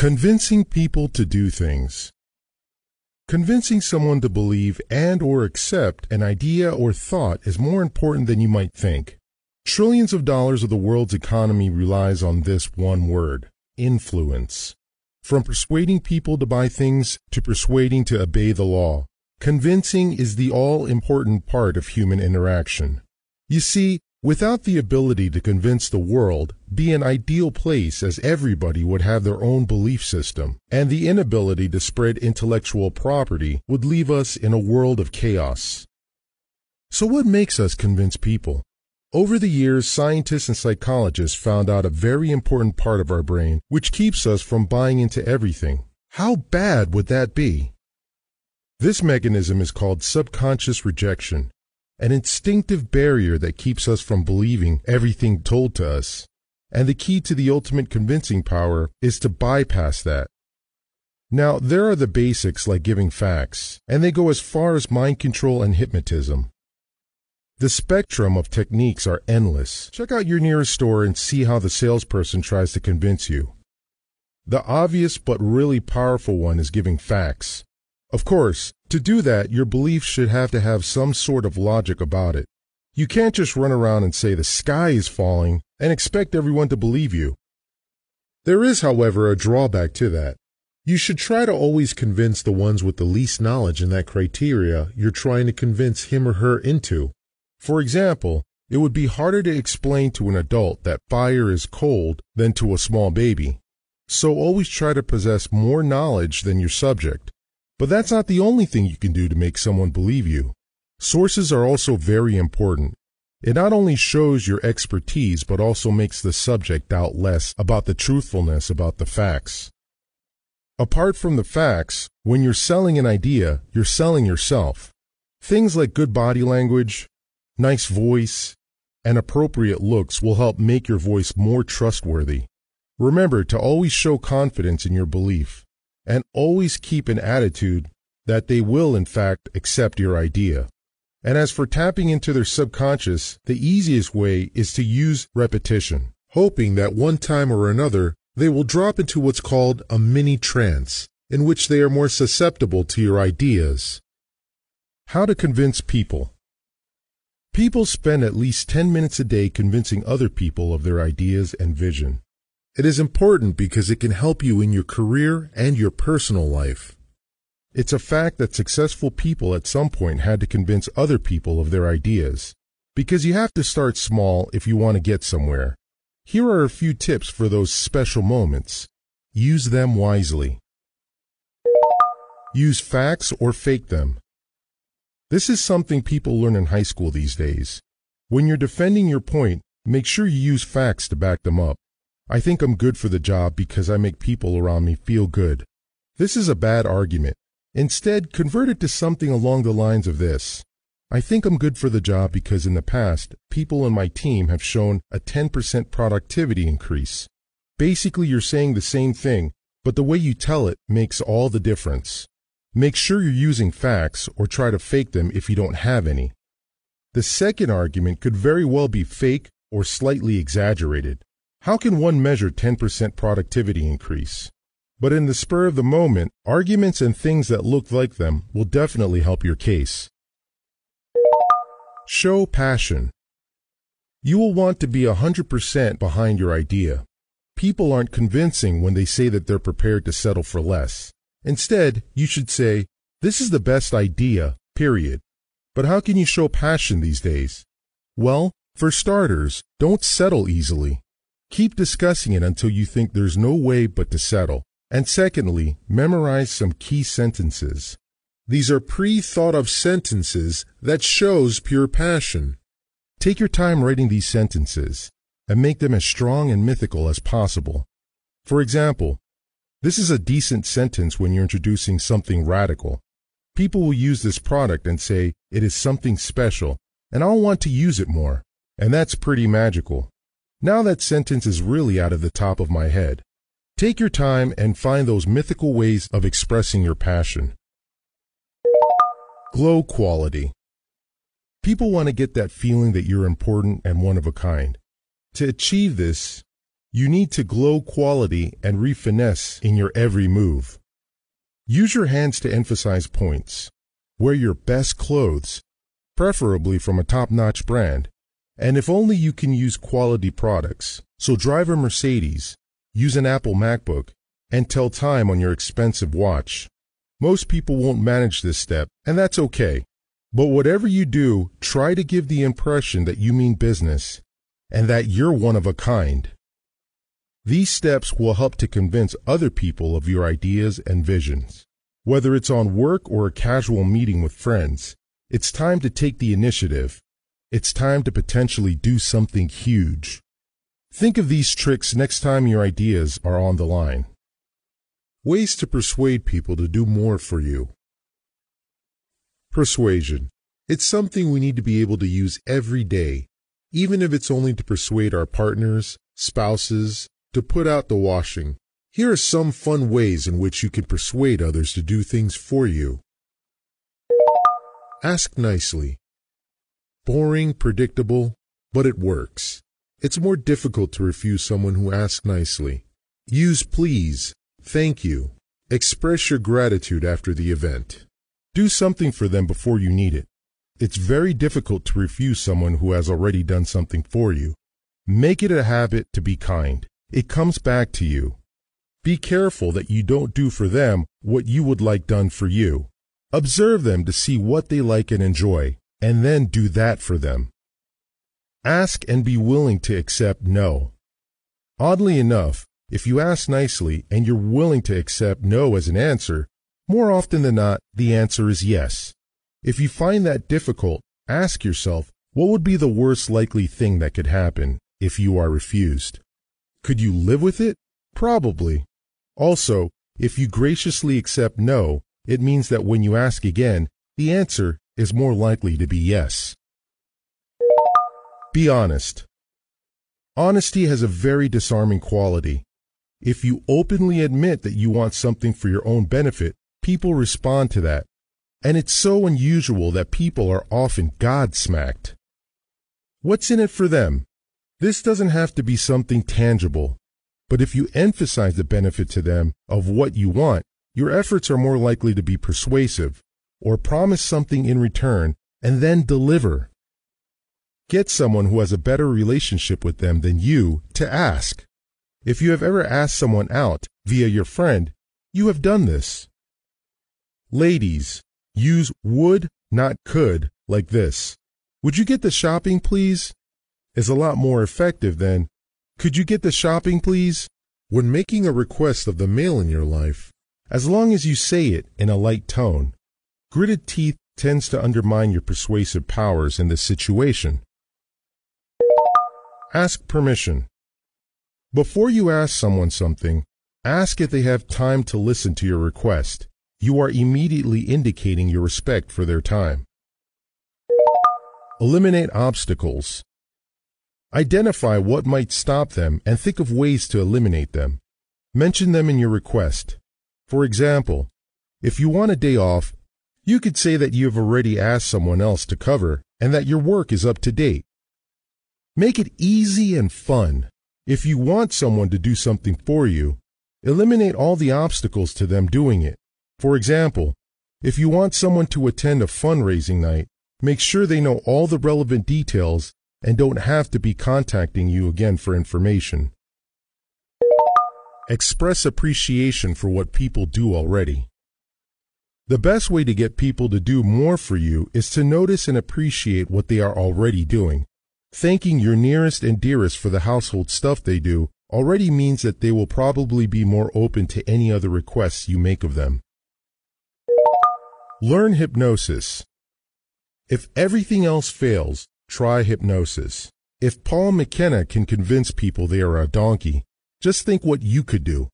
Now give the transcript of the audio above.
Convincing people to do things. Convincing someone to believe and or accept an idea or thought is more important than you might think. Trillions of dollars of the world's economy relies on this one word, influence. From persuading people to buy things to persuading to obey the law, convincing is the all-important part of human interaction. You see, Without the ability to convince the world, be an ideal place as everybody would have their own belief system, and the inability to spread intellectual property would leave us in a world of chaos. So what makes us convince people? Over the years, scientists and psychologists found out a very important part of our brain which keeps us from buying into everything. How bad would that be? This mechanism is called subconscious rejection an instinctive barrier that keeps us from believing everything told to us. And the key to the ultimate convincing power is to bypass that. Now, there are the basics like giving facts, and they go as far as mind control and hypnotism. The spectrum of techniques are endless. Check out your nearest store and see how the salesperson tries to convince you. The obvious but really powerful one is giving facts. Of course, to do that, your belief should have to have some sort of logic about it. You can't just run around and say the sky is falling and expect everyone to believe you. There is, however, a drawback to that. You should try to always convince the ones with the least knowledge in that criteria you're trying to convince him or her into. For example, it would be harder to explain to an adult that fire is cold than to a small baby. So always try to possess more knowledge than your subject. But that's not the only thing you can do to make someone believe you. Sources are also very important. It not only shows your expertise, but also makes the subject doubt less about the truthfulness about the facts. Apart from the facts, when you're selling an idea, you're selling yourself. Things like good body language, nice voice, and appropriate looks will help make your voice more trustworthy. Remember to always show confidence in your belief and always keep an attitude that they will, in fact, accept your idea. And as for tapping into their subconscious, the easiest way is to use repetition, hoping that one time or another they will drop into what's called a mini trance, in which they are more susceptible to your ideas. How to convince people. People spend at least 10 minutes a day convincing other people of their ideas and vision. It is important because it can help you in your career and your personal life. It's a fact that successful people at some point had to convince other people of their ideas. Because you have to start small if you want to get somewhere. Here are a few tips for those special moments. Use them wisely. Use facts or fake them. This is something people learn in high school these days. When you're defending your point, make sure you use facts to back them up. I think I'm good for the job because I make people around me feel good. This is a bad argument. Instead, convert it to something along the lines of this. I think I'm good for the job because in the past, people in my team have shown a 10% productivity increase. Basically, you're saying the same thing, but the way you tell it makes all the difference. Make sure you're using facts or try to fake them if you don't have any. The second argument could very well be fake or slightly exaggerated. How can one measure 10% productivity increase? But in the spur of the moment, arguments and things that look like them will definitely help your case. Show passion. You will want to be 100% behind your idea. People aren't convincing when they say that they're prepared to settle for less. Instead, you should say, This is the best idea, period. But how can you show passion these days? Well, for starters, don't settle easily. Keep discussing it until you think there's no way but to settle. And secondly, memorize some key sentences. These are pre-thought of sentences that shows pure passion. Take your time writing these sentences and make them as strong and mythical as possible. For example, this is a decent sentence when you're introducing something radical. People will use this product and say it is something special and I'll want to use it more. And that's pretty magical. Now that sentence is really out of the top of my head. Take your time and find those mythical ways of expressing your passion. Glow quality. People want to get that feeling that you're important and one of a kind. To achieve this, You need to glow quality and refinesse in your every move. Use your hands to emphasize points. Wear your best clothes, preferably from a top-notch brand, and if only you can use quality products. So drive a Mercedes, use an Apple MacBook, and tell time on your expensive watch. Most people won't manage this step, and that's okay. But whatever you do, try to give the impression that you mean business and that you're one of a kind. These steps will help to convince other people of your ideas and visions. Whether it's on work or a casual meeting with friends, it's time to take the initiative. It's time to potentially do something huge. Think of these tricks next time your ideas are on the line. Ways to persuade people to do more for you. Persuasion. It's something we need to be able to use every day, even if it's only to persuade our partners, spouses, to put out the washing. Here are some fun ways in which you can persuade others to do things for you. Ask nicely. Boring, predictable, but it works. It's more difficult to refuse someone who asks nicely. Use please, thank you. Express your gratitude after the event. Do something for them before you need it. It's very difficult to refuse someone who has already done something for you. Make it a habit to be kind. It comes back to you. Be careful that you don't do for them what you would like done for you. Observe them to see what they like and enjoy, and then do that for them. Ask and be willing to accept no. Oddly enough, if you ask nicely and you're willing to accept no as an answer, more often than not, the answer is yes. If you find that difficult, ask yourself, what would be the worst likely thing that could happen if you are refused? Could you live with it? Probably. Also, if you graciously accept no, it means that when you ask again, the answer is more likely to be yes. Be honest. Honesty has a very disarming quality. If you openly admit that you want something for your own benefit, people respond to that. And it's so unusual that people are often God-smacked. What's in it for them? This doesn't have to be something tangible, but if you emphasize the benefit to them of what you want, your efforts are more likely to be persuasive, or promise something in return and then deliver. Get someone who has a better relationship with them than you to ask. If you have ever asked someone out via your friend, you have done this. Ladies, use would, not could, like this. Would you get the shopping, please? Is a lot more effective than, could you get the shopping, please? When making a request of the male in your life, as long as you say it in a light tone, gritted teeth tends to undermine your persuasive powers in this situation. Ask permission. Before you ask someone something, ask if they have time to listen to your request you are immediately indicating your respect for their time. Eliminate obstacles. Identify what might stop them and think of ways to eliminate them. Mention them in your request. For example, if you want a day off, you could say that you have already asked someone else to cover and that your work is up to date. Make it easy and fun. If you want someone to do something for you, eliminate all the obstacles to them doing it. For example, if you want someone to attend a fundraising night, make sure they know all the relevant details and don't have to be contacting you again for information. Express appreciation for what people do already. The best way to get people to do more for you is to notice and appreciate what they are already doing. Thanking your nearest and dearest for the household stuff they do already means that they will probably be more open to any other requests you make of them. Learn hypnosis. If everything else fails, try hypnosis. If Paul McKenna can convince people they are a donkey, just think what you could do.